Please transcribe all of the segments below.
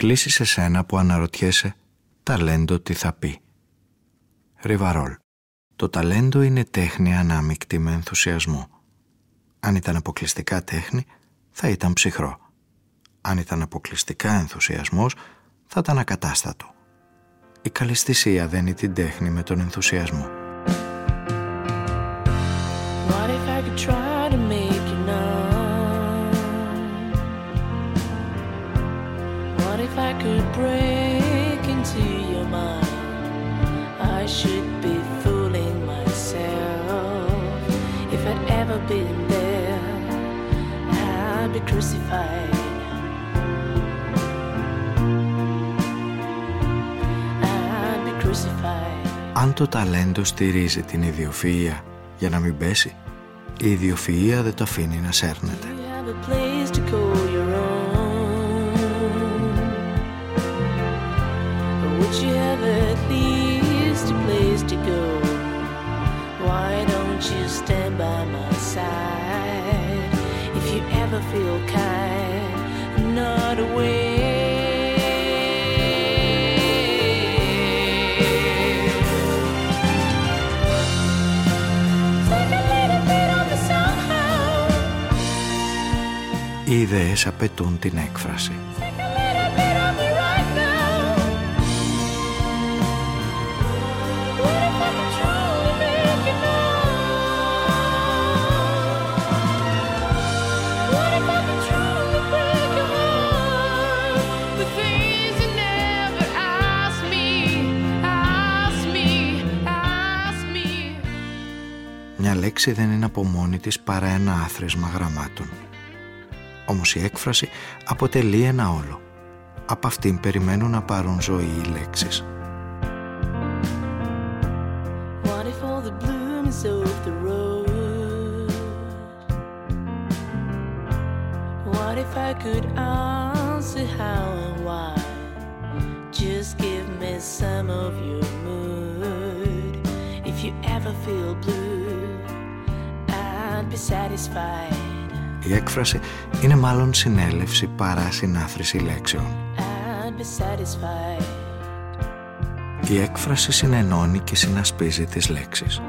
Κλείσει σε σένα που αναρωτιέσαι ταλέντο τι θα πει. Ριβαρόλ. Το ταλέντο είναι τέχνη ανάμεικτη με ενθουσιασμό. Αν ήταν αποκλειστικά τέχνη, θα ήταν ψυχρό. Αν ήταν αποκλειστικά ενθουσιασμός, θα ήταν ακατάστατο. Η καλυστησία δένει την τέχνη με τον ενθουσιασμό. could Αν το ταλέντο στηρίζει την ιδιοφυα για να μην πέσει, η ιδιοφυα δεν το αφήνει να σέρνεται. Οι ιδέες απαιτούν την έκφραση. λέξη δεν είναι από μόνη της παρά ένα άθροισμα γραμμάτων. Όμως η έκφραση αποτελεί ένα όλο. Από αυτήν περιμένουν να πάρουν ζωή οι λέξεις. What if all the blooms of the road What if I could answer how and why Just give me some of your mood If you ever feel blue Η έκφραση είναι μάλλον συνέλευση παρά συνάθρηση λέξεων. Η έκφραση συνενώνει και συνασπίζει τις λέξεις.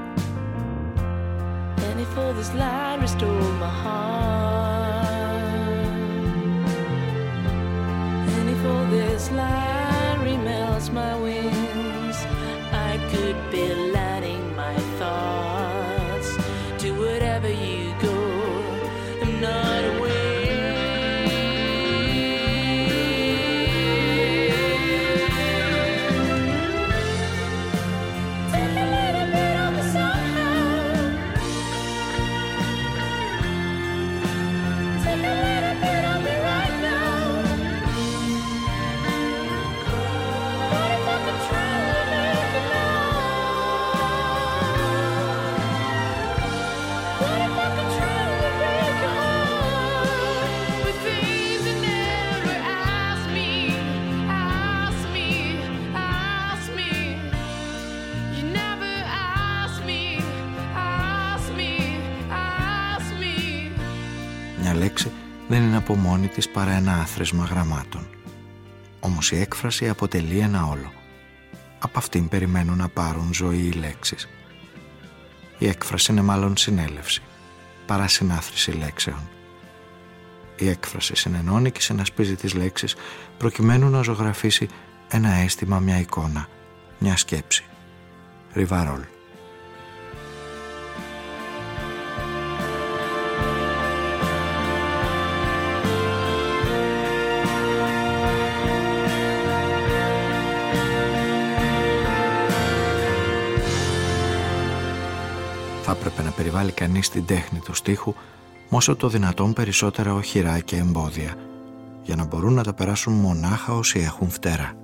Από μόνη της παρά ένα άθροισμα γραμμάτων. Όμως η έκφραση αποτελεί ένα όλο. Από αυτήν περιμένουν να πάρουν ζωή οι λέξεις. Η έκφραση είναι μάλλον συνέλευση, παρά συνάθρηση λέξεων. Η έκφραση συνενώνει και συνασπίζει τις λέξεις προκειμένου να ζωγραφίσει ένα αίσθημα, μια εικόνα, μια σκέψη. Ριβαρόλ. Περιβάλλει κανείς την τέχνη του στίχου με όσο το δυνατόν περισσότερα οχυρά και εμπόδια για να μπορούν να τα περάσουν μονάχα όσοι έχουν φτερά.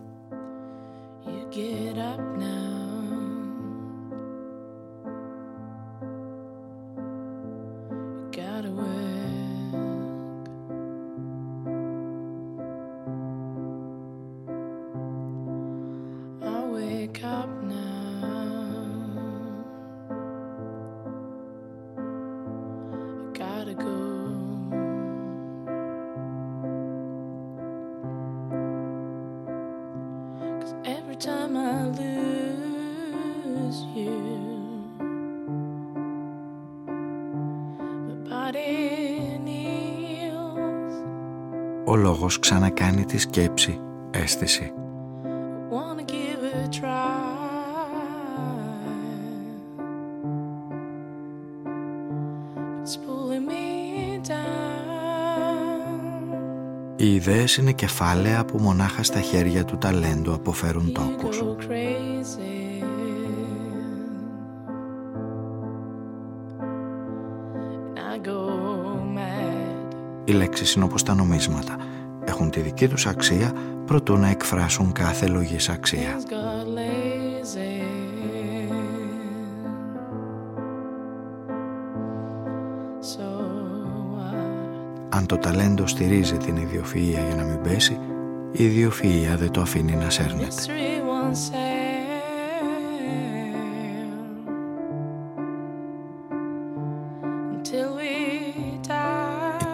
Λόγος ξανακάνει τη σκέψη αίσθηση. Οι ιδέες είναι κεφάλαια που μονάχα στα χέρια του ταλέντου αποφέρουν τόκους. Οι λέξεις είναι όπως τα νομίσματα έχουν τη δική τους αξία προτού να εκφράσουν κάθε λογής αξία. Αν το ταλέντο στηρίζει την ιδιοφυΐα για να μην πέσει, η ιδιοφυΐα δεν το αφήνει να σέρνεται.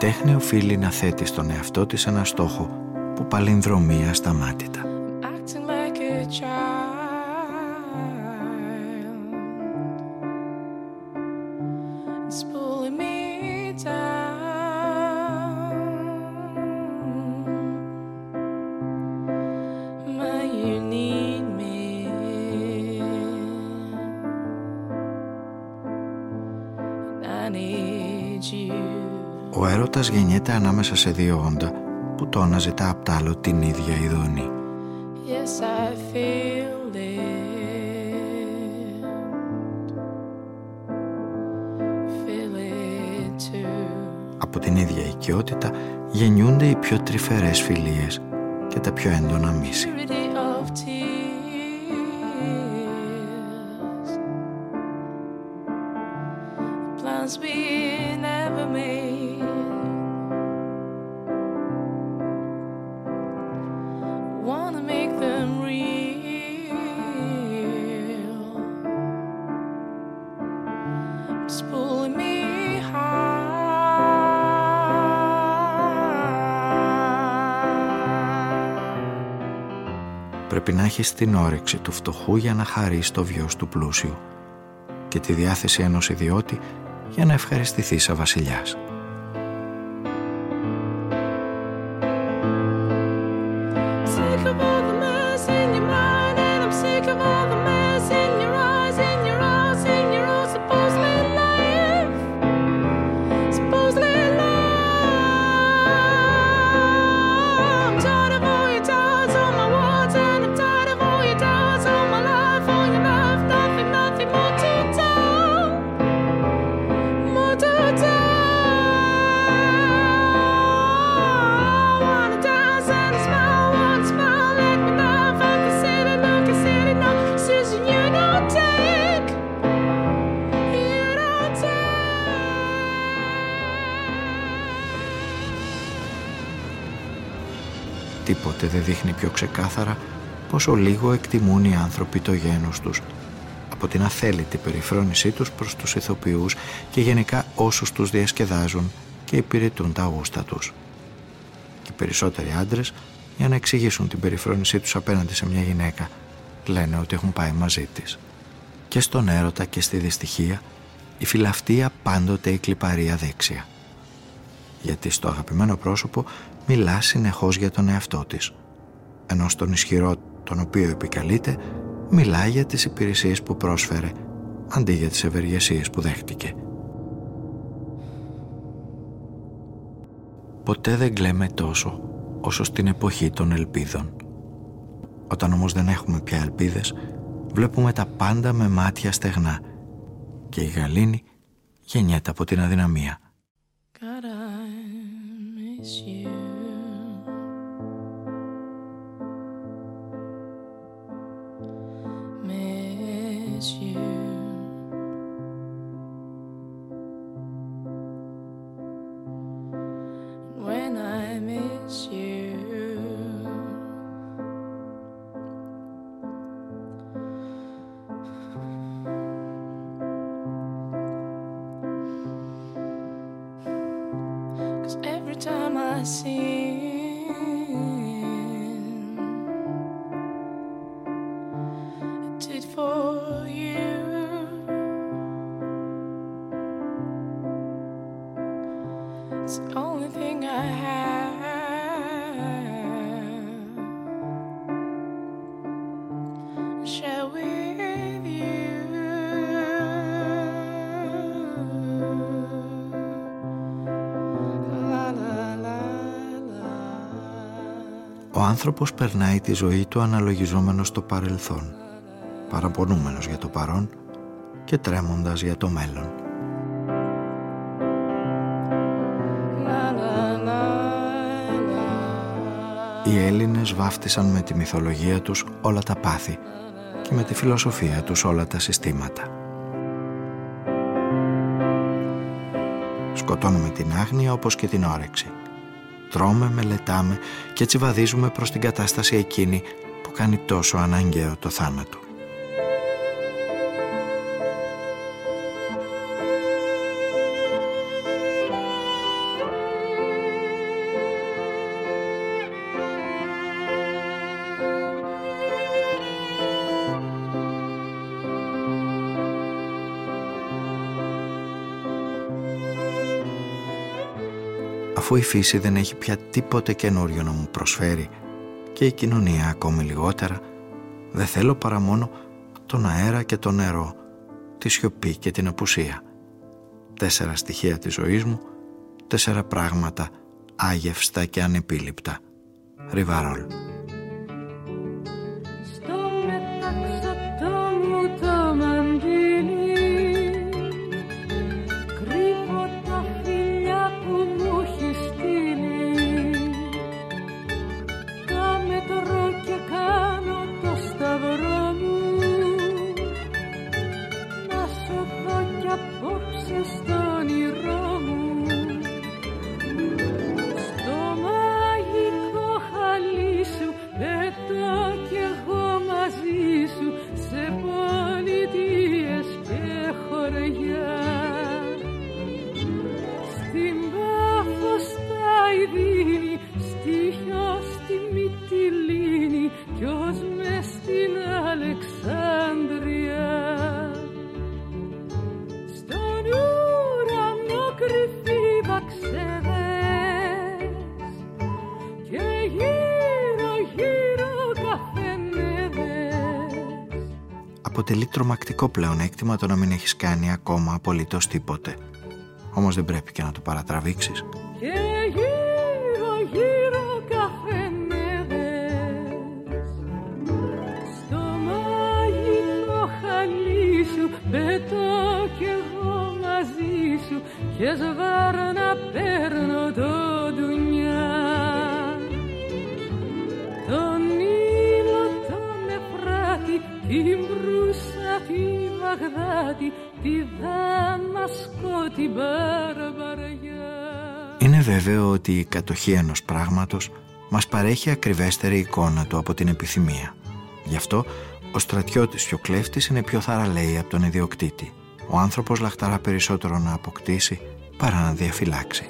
Τέχνη οφείλει να θέτει στον εαυτό της ένα στόχο που παλινδρομεί ασταμάτητα. Γεννιέται ανάμεσα σε δύο όντα που το αναζητά απ' τ' άλλο την ίδια ειδονή. Από την ίδια οικειότητα γεννιούνται οι πιο τρυφερές φιλίες και τα πιο έντονα μίση. Πρέπει να έχεις την όρεξη του φτωχού για να χαρείς το βιός του πλούσιου και τη διάθεση ενός ιδιώτη για να ευχαριστηθείς σαν βασιλιάς. Πιο ξεκάθαρα πόσο λίγο εκτιμούν οι άνθρωποι το γένος τους από την αθέλητη περιφρόνησή τους προς τους ηθοποιούς και γενικά όσους τους διασκεδάζουν και υπηρετούν τα γούστα τους. Και οι περισσότεροι άντρες για να εξηγήσουν την περιφρόνησή τους απέναντι σε μια γυναίκα λένε ότι έχουν πάει μαζί της. Και στον έρωτα και στη δυστυχία η φιλαυτία πάντοτε η κλιπαρία δέξια. Γιατί στο αγαπημένο πρόσωπο μιλά συνεχώς για τον εαυτό της ενώ στον ισχυρό τον οποίο επικαλείται μιλάει για τις υπηρεσίες που πρόσφερε αντί για τις ευεργεσίες που δέχτηκε. Ποτέ δεν κλαίμε τόσο όσο στην εποχή των ελπίδων. Όταν όμως δεν έχουμε πια ελπίδες, βλέπουμε τα πάντα με μάτια στεγνά και η γαλήνη γεννιέται από την αδυναμία. Άνθρωπος περνάει τη ζωή του αναλογιζόμενος στο παρελθόν, παραπονούμενος για το παρόν και τρέμοντας για το μέλλον. Οι Έλληνες βάφτισαν με τη μυθολογία τους όλα τα πάθη και με τη φιλοσοφία τους όλα τα συστήματα. Σκοτώνουμε την άγνοια όπως και την όρεξη τρώμε, μελετάμε και έτσι βαδίζουμε προς την κατάσταση εκείνη που κάνει τόσο αναγκαίο το θάνατο. Αφού η φύση δεν έχει πια τίποτε καινούριο να μου προσφέρει και η κοινωνία ακόμη λιγότερα, δεν θέλω παρά μόνο τον αέρα και το νερό, τη σιωπή και την απουσία. Τέσσερα στοιχεία της ζωής μου, τέσσερα πράγματα άγευστα και ανεπίληπτα. Ριβαρόλ. Αποτελεί τρομακτικό πλεονέκτημα το να μην έχεις κάνει ακόμα απολύτως τίποτε. Όμως δεν πρέπει και να το παρατραβήξεις. Και γύρω γύρω Στο μαγικό χαλί σου πετώ κι εγώ μαζί σου Και σβάρνα παίρνω το Εφράτη την είναι βέβαιο ότι η κατοχή ενός πράγματος μας παρέχει ακριβέστερη εικόνα του από την επιθυμία. Γι' αυτό ο στρατιώτης και ο κλέφτης είναι πιο θαραλέοι από τον ιδιοκτήτη. Ο άνθρωπος λαχταρά περισσότερο να αποκτήσει παρά να διαφυλάξει.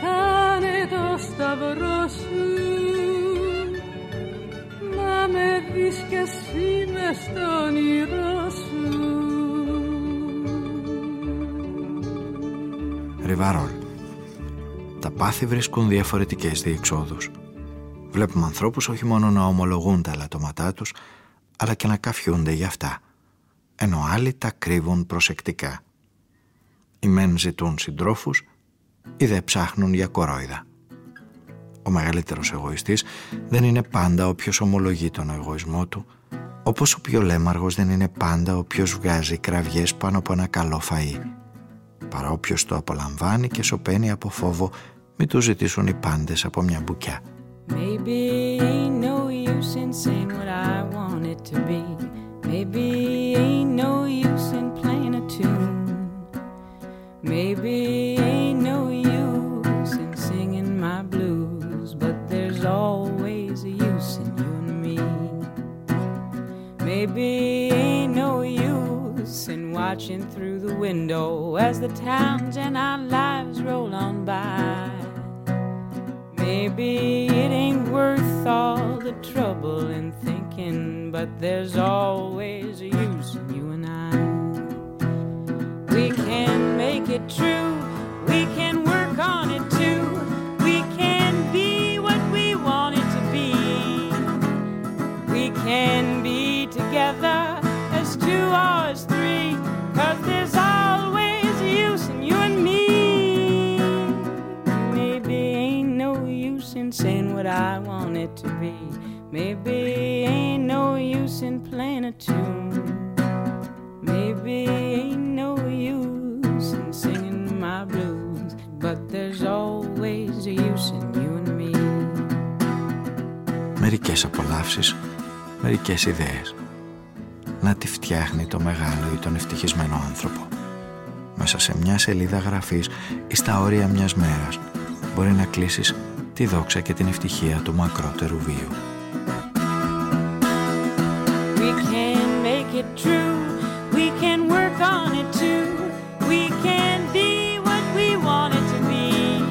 Κάνε το σταυρό σου. Να με δεις κι εσύ μες στο όνειρό σου. Ριβαρόλ Τα πάθη βρίσκουν διαφορετικές διεξόδους. Βλέπουμε ανθρώπους όχι μόνο να ομολογούν τα λατώματά τους αλλά και να καφιούνται για αυτά ενώ άλλοι τα κρύβουν προσεκτικά. Οι μεν ζητούν συντρόφους ή δεν ψάχνουν για κορόιδα. Ο μεγαλύτερος εγωιστής δεν είναι πάντα όποιος ομολογεί τον εγωισμό του, όπως ο πιο λέμαργος δεν είναι πάντα όποιος βγάζει κραυγές πάνω από ένα καλό φαΐ, παρά όποιος το απολαμβάνει και σωπαίνει από φόβο μη του ζητήσουν οι πάντες από μια μπουκιά. Maybe ain't no use in saying what I want it to be. Maybe ain't no use in playing a tune. Maybe Maybe ain't no use in watching through the window as the towns and our lives roll on by. Maybe it ain't worth all the trouble in thinking, but there's always a use in you and I. We can make it true, Maybe ain't no use in playing a tune. Maybe ain't no use in singing my blues. But there's always a use in you and me. Μερικές απολαύσεις, μερικές ιδέες. Να τη φτιάχνει το μεγάλο ή τον ευτυχισμένο άνθρωπο. Μέσα σε μια σελίδα γραφής ή στα όρια μιας μέρας μπορεί να κλείσεις τη δόξα και την ευτυχία του μακρότερου βίου. We can make it true. We can work on it too. We can be what we want it to be.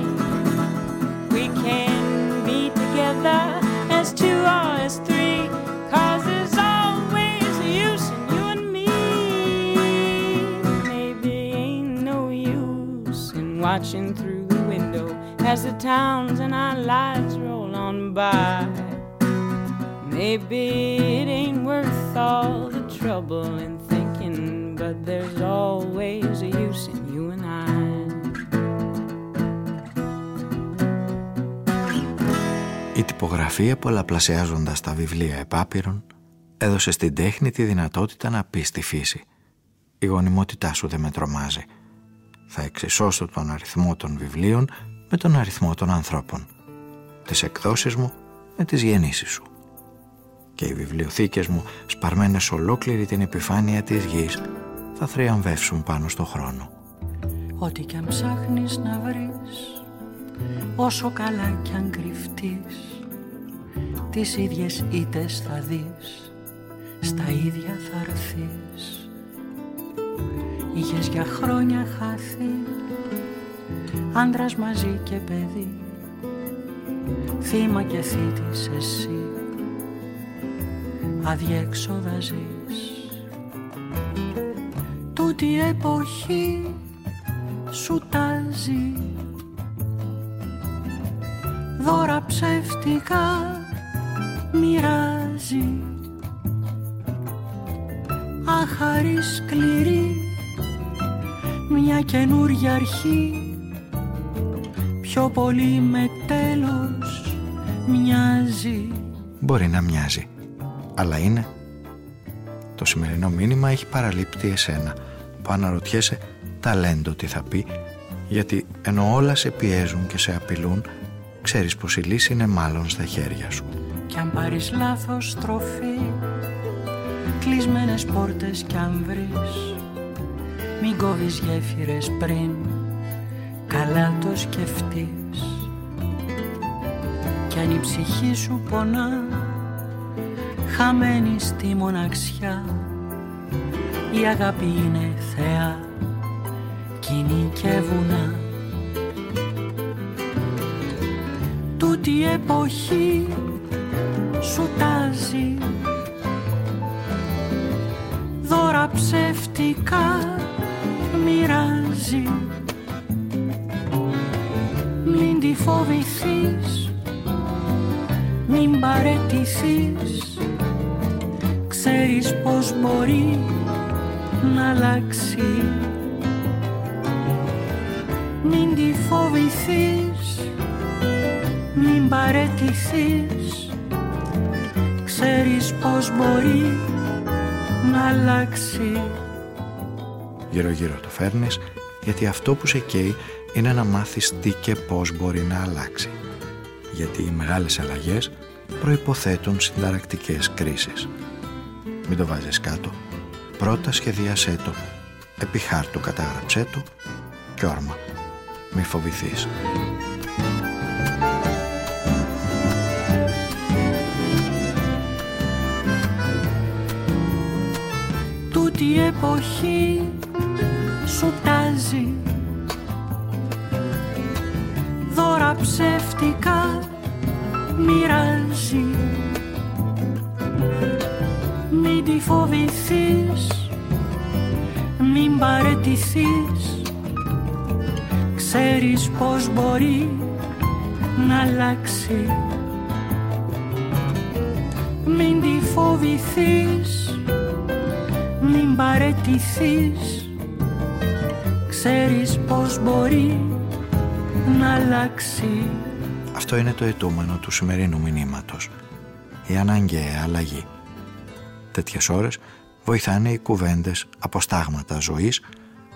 We can be together as two or as three. Cause there's always use in you and me. Maybe ain't no use in watching through the window as the towns and our lives roll on by. Maybe it ain't worth all the trouble in thinking, but there's always a use in you and I. Η τυπογραφία πολλαπλασιάζοντας τα βιβλία επάπειρων έδωσε στην τέχνη τη δυνατότητα να πεις στη φύση «Η γονιμότητά σου δεν με τρομάζει. Θα εξισώσω τον αριθμό των βιβλίων με τον αριθμό των ανθρώπων, τις εκδόσεις μου με τις γεννήσεις σου. Και οι βιβλιοθήκες μου, σπαρμένες ολόκληρη την επιφάνεια της γης, θα θριαμβεύσουν πάνω στο χρόνο. Ό,τι κι αν ψάχνεις να βρεις, όσο καλά κι αν κρυφτείς, τις ίδιες ήτες θα δεις, στα ίδια θα έρθεις. Είχες για χρόνια χάθει άντρας μαζί και παιδί θύμα και θήτης εσύ αδιέξοδα ζεις. Τούτη εποχή σου τάζει δώρα ψεύτικα μοιράζει. Άχαρη σκληρή μια καινούρια αρχή. Πιο πολύ με τέλος μοιάζει. Μπορεί να μοιάζει, αλλά είναι. Το σημερινό μήνυμα έχει παραλείπτει εσένα. Που αναρωτιέσαι ταλέντο τι θα πει. Γιατί ενώ όλα σε πιέζουν και σε απειλούν ξέρεις πως η λύση είναι μάλλον στα χέρια σου. Κι αν πάρεις λάθος στροφή κλεισμένες πόρτες κι αν βρεις μην κόβεις γέφυρες πριν καλά το σκεφτείς. Κι αν η ψυχή σου πονά χαμένη στη μοναξιά. Η αγάπη είναι θεά κοινή και βουνά. Τούτη η εποχή σου τάζει. Δώρα ψεύτικα μοιράζει. Μην τη φοβηθείς μην παρετηθείς ξέρεις πως μπορεί να αλλάξει. Μην τη φοβηθείς μην παρετηθείς. Ξέρεις πως μπορεί να αλλάξει. Γύρω γύρω το φέρνεις γιατί αυτό που σε καίει είναι να μάθεις τι και πώς μπορεί να αλλάξει. Γιατί οι μεγάλες αλλαγές προϋποθέτουν συνταρακτικές κρίσεις. Μην το βάζεις κάτω. Πρώτα σχεδίασέ το. Επί χάρτου κατάγραψέ το και όρμα. Μη φοβηθείς. Τούτη η εποχή σου τάζει Δώρα ψεύτικα μοιράζει Μην τη φοβηθείς, μην παρετηθείς Ξέρεις πως μπορεί να αλλάξει Μην τη φοβηθείς, μην παρετηθείς Ξέρεις πως μπορεί να αλλάξει αυτό είναι το αιτούμενο του σημερινού μηνύματος. Η αναγκαία αλλαγή. Τέτοιες ώρες βοηθάνε οι κουβέντες από στάγματα ζωής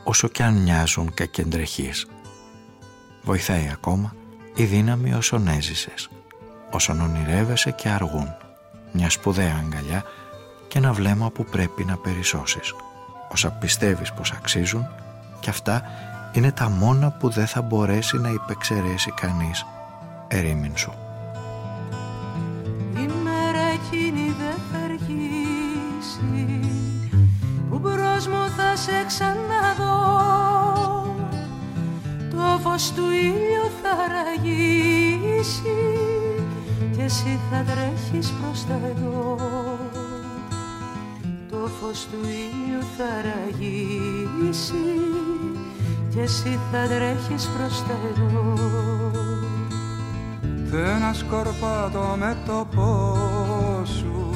όσο και αν μοιάζουν κακεντρεχείς. Βοηθάει ακόμα η δύναμη όσων έζησες, όσων ονειρεύεσαι και αργούν, μια σπουδαία αγκαλιά και ένα βλέμμα που πρέπει να περισσώσεις, όσα πιστεύεις πως αξίζουν και αυτά είναι τα μόνα που δεν θα μπορέσει να υπεξαιρέσει κανείς ερήμην σου. Σε ξαναδώ. Το φως του ήλιου θα ραγίσει και εσύ θα τρέχεις προς τα εδώ. Το φως του ήλιου θα ραγίσει και εσύ θα τρέχεις προς τα εδώ. Ένα σκορπάτο με το σου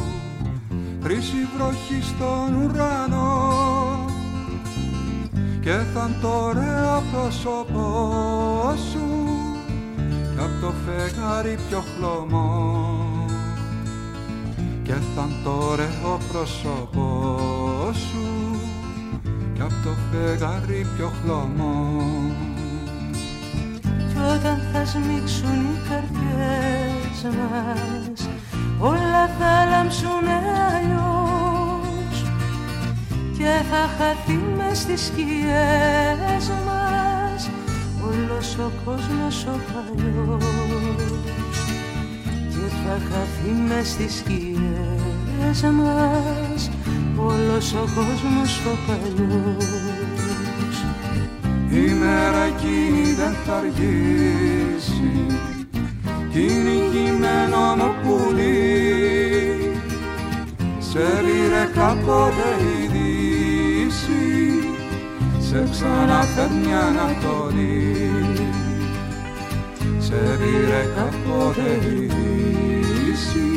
Χρύση βροχή στον ουρανό Και θα το ωραίο πρόσωπό σου Κι απ' το φεγγάρι πιο χλωμό. Και θα το ωραίο πρόσωπό σου Κι απ' το φεγγάρι πιο χλωμό. Όταν θα σμίξουν οι καρδιές μας όλα θα λάμψουν αλλιώς και θα χαθεί μες στις σκιές μας. Όλος ο κόσμος ο παλιός. Και θα χαθεί μες στις σκιές μας. Όλος ο κόσμος ο παλιός. Η μέρα εκείνη δεν θα αργήσει. Κι είναι κειμένο μου πουλί. Σε πήρε κάποτε η δύση σε ξαναφέρνει Ανατολή. Σε πήρε κάποτε η δύση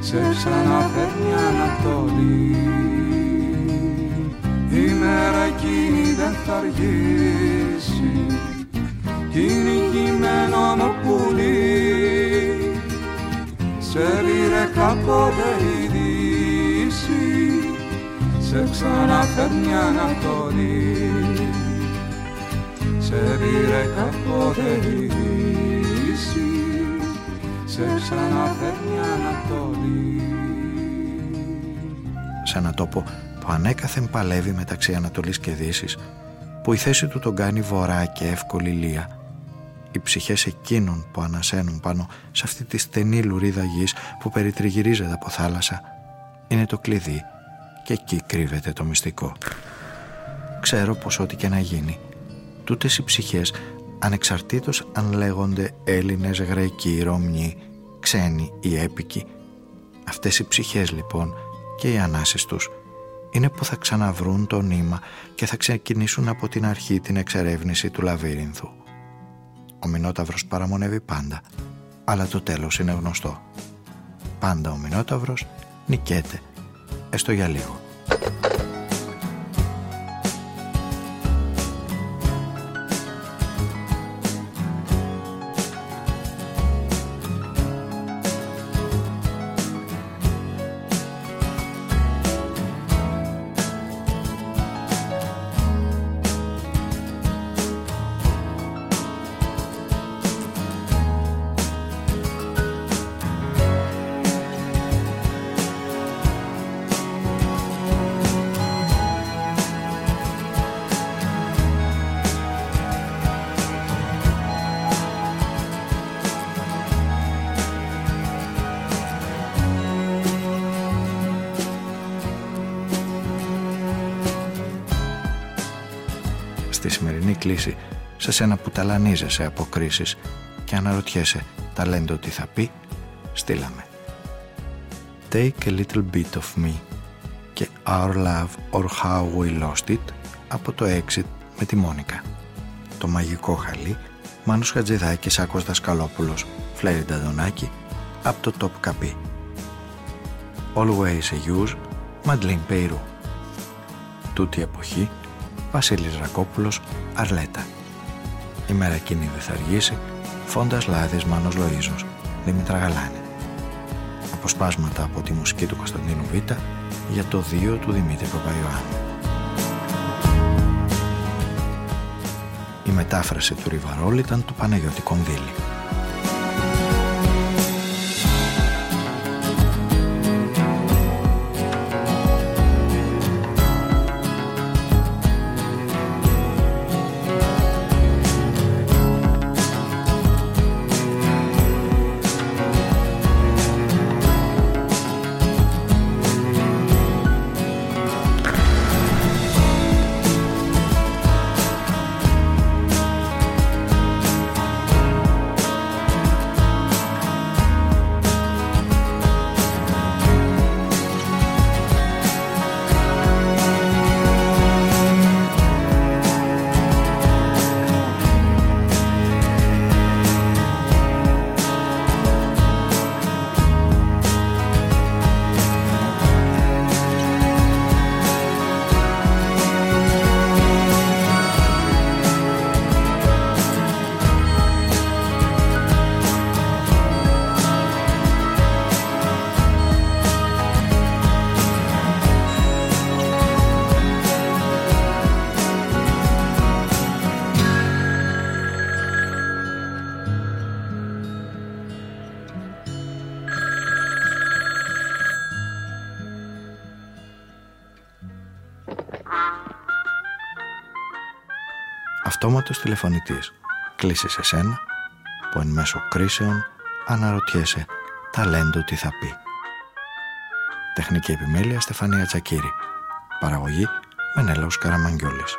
σε ξαναφέρνει Ανατολή. Η μέρα εκείνη δεν θα αργήσει κι είναι κειμένο μου πουλί. Σε πήρε κάποτε η δύση σε ξαναφέρνει Ανατολή σε πήρε κάποτε η δύση σε ξαναφέρνει Ανατολή σε ένα τόπο που ανέκαθεν παλεύει μεταξύ Ανατολής και Δύσης, που η θέση του τον κάνει βορρά και εύκολη λία. Οι ψυχές εκείνων που ανασένουν πάνω σε αυτή τη στενή λουρίδα γης που περιτριγυρίζεται από θάλασσα είναι το κλειδί και εκεί κρύβεται το μυστικό. Ξέρω πως ό,τι και να γίνει, τούτες οι ψυχές ανεξαρτήτως αν λέγονται Έλληνες, Γραϊκοί, Ρωμνοί, ξένοι ή έπικοι, αυτές οι ψυχές λοιπόν και οι ανάσεις τους είναι που θα ξαναβρούν το νήμα και θα ξεκινήσουν από την αρχή την εξερεύνηση του λαβύρινθου. Ο Μινόταυρος παραμονεύει πάντα, αλλά το τέλος είναι γνωστό. Πάντα ο Μινόταυρος νικέται, έστω για λίγο. Τη σημερινή κλίση σε σένα που ταλανίζεσαι από κρίσεις και αναρωτιέσαι ταλέντο τι θα πει, στείλαμε. Take a little bit of me και Our Love or How We Lost It από το Exit με τη Μόνικα. Το μαγικό χαλί, Μάνος Χατζηδάκης, Άκος Δασκαλόπουλος, Φλέρι Νταδονάκη από το Top Capή. Always a Use, Μαντλίν Πέιρου. Τούτη εποχή, Βασίλης Ρακόπουλος, Αρλέτα. Η μέρα εκείνη δεν θα αργήσει, Φόντας Λάδης Μάνος Λοΐζος, Δήμητρα Γαλάνη. Αποσπάσματα από τη μουσική του Κωνσταντίνου Β για το 2 του Δημήτρη Παπαϊωάννου. Η μετάφραση του Ριβαρόλ ήταν του Παναγιώτη Κονδύλη. Αυτόματος τηλεφωνητής. Κλείσει σε σένα που εν μέσω κρίσεων αναρωτιέσαι ταλέντο τι θα πει. Τεχνική επιμέλεια Στεφανία Τσακύρη. Παραγωγή Μενέλαος Καραμαγγιόλης.